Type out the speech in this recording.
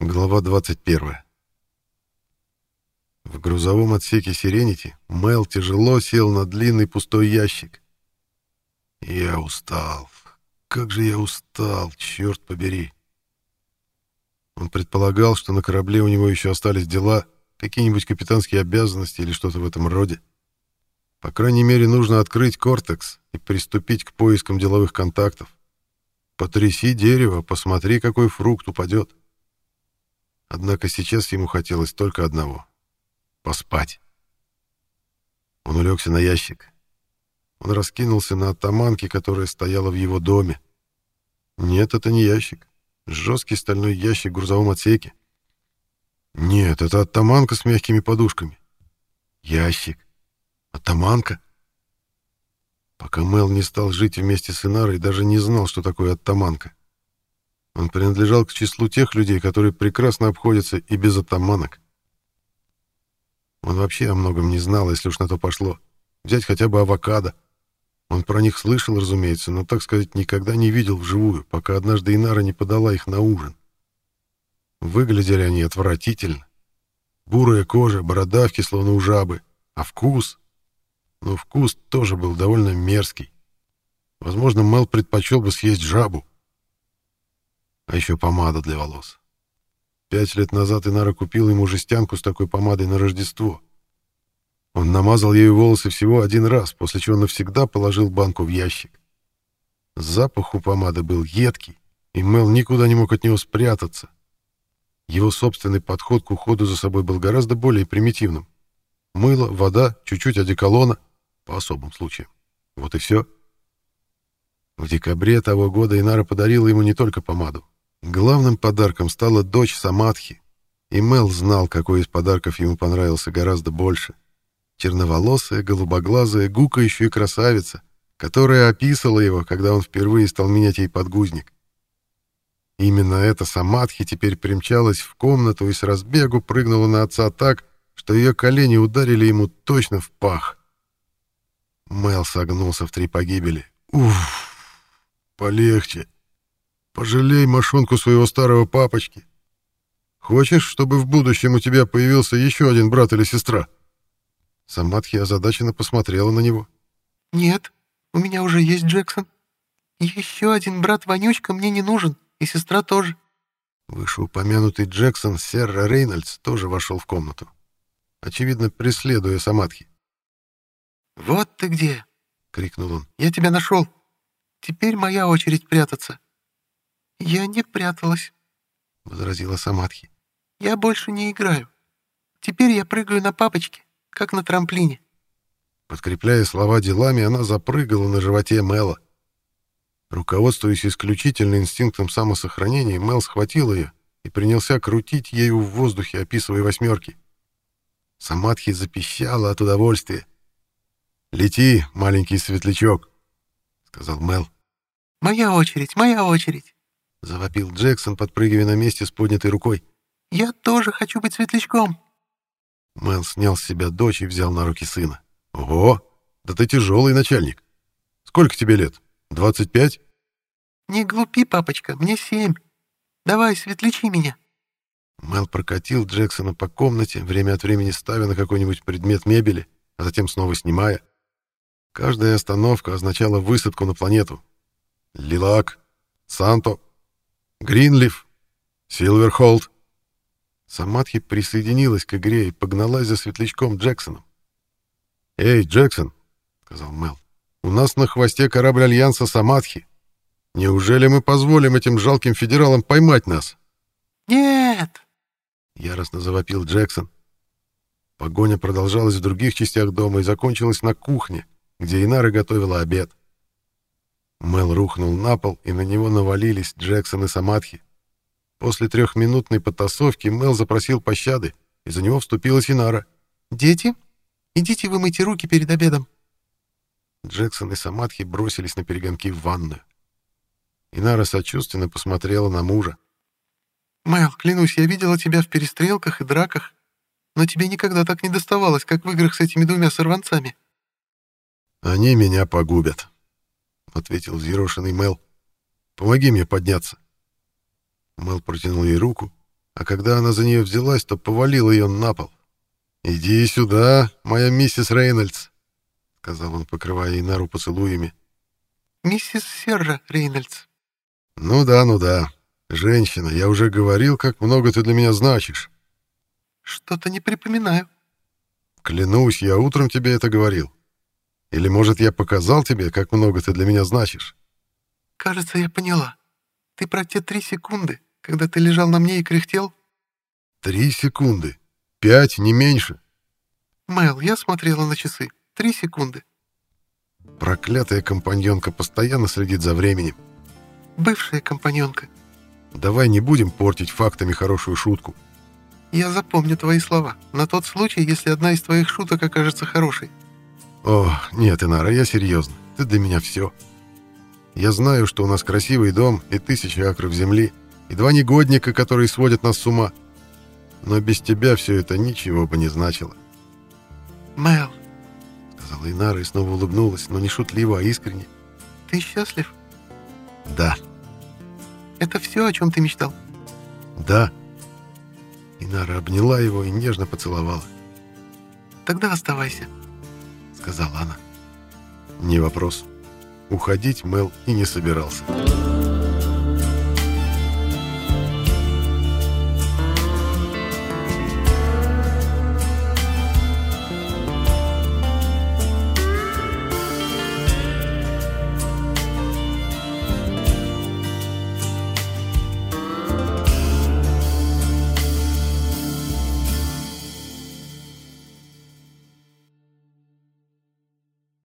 Глава 21. В грузовом отсеке «Сиренити» Мэл тяжело сел на длинный пустой ящик. «Я устал. Как же я устал, черт побери!» Он предполагал, что на корабле у него еще остались дела, какие-нибудь капитанские обязанности или что-то в этом роде. По крайней мере, нужно открыть «Кортекс» и приступить к поискам деловых контактов. Потряси дерево, посмотри, какой фрукт упадет. Однако сейчас ему хотелось только одного — поспать. Он улегся на ящик. Он раскинулся на оттаманке, которая стояла в его доме. Нет, это не ящик. Жесткий стальной ящик в грузовом отсеке. Нет, это оттаманка с мягкими подушками. Ящик. Оттаманка. Пока Мел не стал жить вместе с Инарой, даже не знал, что такое оттаманка. Он принадлежал к числу тех людей, которые прекрасно обходятся и без атаманок. Он вообще о многом не знал, если уж на то пошло. Взять хотя бы авокадо. Он про них слышал, разумеется, но, так сказать, никогда не видел вживую, пока однажды Инара не подала их на ужин. Выглядели они отвратительно. Бурая кожа, бородавки, словно у жабы. А вкус... Ну, вкус тоже был довольно мерзкий. Возможно, Мел предпочел бы съесть жабу. А еще помада для волос. Пять лет назад Инара купила ему жестянку с такой помадой на Рождество. Он намазал ею волосы всего один раз, после чего навсегда положил банку в ящик. Запах у помады был едкий, и Мел никуда не мог от него спрятаться. Его собственный подход к уходу за собой был гораздо более примитивным. Мыло, вода, чуть-чуть одеколона, по особым случаям. Вот и все. В декабре того года Инара подарила ему не только помаду. Главным подарком стала дочь Самадхи, и Мел знал, какой из подарков ему понравился гораздо больше. Черноволосая, голубоглазая, гукающая красавица, которая описала его, когда он впервые стал менять ей подгузник. Именно эта Самадхи теперь примчалась в комнату и с разбегу прыгнула на отца так, что ее колени ударили ему точно в пах. Мел согнулся в три погибели. «Уф! Полегче!» Пожалей мошонку своего старого папочки. Хочешь, чтобы в будущем у тебя появился еще один брат или сестра?» Самадхи озадаченно посмотрела на него. «Нет, у меня уже есть Джексон. Еще один брат-вонючка мне не нужен, и сестра тоже». Вышеупомянутый Джексон, Серра Рейнольдс, тоже вошел в комнату. Очевидно, преследуя Самадхи. «Вот ты где!» — крикнул он. «Я тебя нашел. Теперь моя очередь прятаться». «Я не пряталась», — возразила Самадхи. «Я больше не играю. Теперь я прыгаю на папочке, как на трамплине». Подкрепляя слова делами, она запрыгала на животе Мэла. Руководствуясь исключительно инстинктом самосохранения, Мел схватил ее и принялся крутить ею в воздухе, описывая восьмерки. Самадхи запищала от удовольствия. «Лети, маленький светлячок», — сказал Мел. «Моя очередь, моя очередь». — завопил Джексон, подпрыгивая на месте с поднятой рукой. «Я тоже хочу быть светлячком!» Мэл снял с себя дочь и взял на руки сына. «Ого! Да ты тяжелый начальник! Сколько тебе лет? Двадцать пять?» «Не глупи, папочка, мне семь. Давай, светлячи меня!» Мэл прокатил Джексона по комнате, время от времени ставя на какой-нибудь предмет мебели, а затем снова снимая. Каждая остановка означала высадку на планету. Лилак, Санто, Гринлиф, Силверхолд. Самадхи присоединилась к игре и погналась за светлячком Джексоном. «Эй, Джексон», — сказал Мел, — «у нас на хвосте корабль Альянса Самадхи. Неужели мы позволим этим жалким федералам поймать нас?» «Нет!» — яростно завопил Джексон. Погоня продолжалась в других частях дома и закончилась на кухне, где Инара готовила обед. Мел рухнул на пол, и на него навалились Джексон и Самадхи. После трехминутной потасовки Мел запросил пощады, и за него вступилась Инара. «Дети, идите вымойте руки перед обедом». Джексон и Самадхи бросились на перегонки в ванную. Инара сочувственно посмотрела на мужа. «Мэл, клянусь, я видела тебя в перестрелках и драках, но тебе никогда так не доставалось, как в играх с этими двумя сорванцами». «Они меня погубят», — ответил взъерошенный Мел. «Помоги мне подняться». Мел протянул ей руку, а когда она за нее взялась, то повалил ее на пол. «Иди сюда, моя миссис Рейнольдс», — сказал он, покрывая Инару поцелуями. «Миссис Серра Рейнольдс». «Ну да, ну да. Женщина, я уже говорил, как много ты для меня значишь». «Что-то не припоминаю». «Клянусь, я утром тебе это говорил. Или, может, я показал тебе, как много ты для меня значишь?» «Кажется, я поняла. Ты про те три секунды, когда ты лежал на мне и кряхтел?» «Три секунды. Пять, не меньше». «Мэл, я смотрела на часы. Три секунды». Проклятая компаньонка постоянно следит за временем. «Бывшая компаньонка». «Давай не будем портить фактами хорошую шутку». «Я запомню твои слова. На тот случай, если одна из твоих шуток окажется хорошей». «О, нет, Инара, я серьезно. Ты для меня все. Я знаю, что у нас красивый дом и тысячи акров земли, и два негодника, которые сводят нас с ума. Но без тебя все это ничего бы не значило». «Мэл», — сказала Инара и снова улыбнулась, но не шутливо, а искренне. «Ты счастлив?» «Да». «Это все, о чем ты мечтал?» «Да». Инара обняла его и нежно поцеловала. «Тогда оставайся», — сказала она. «Не вопрос». Уходить Мел и не собирался.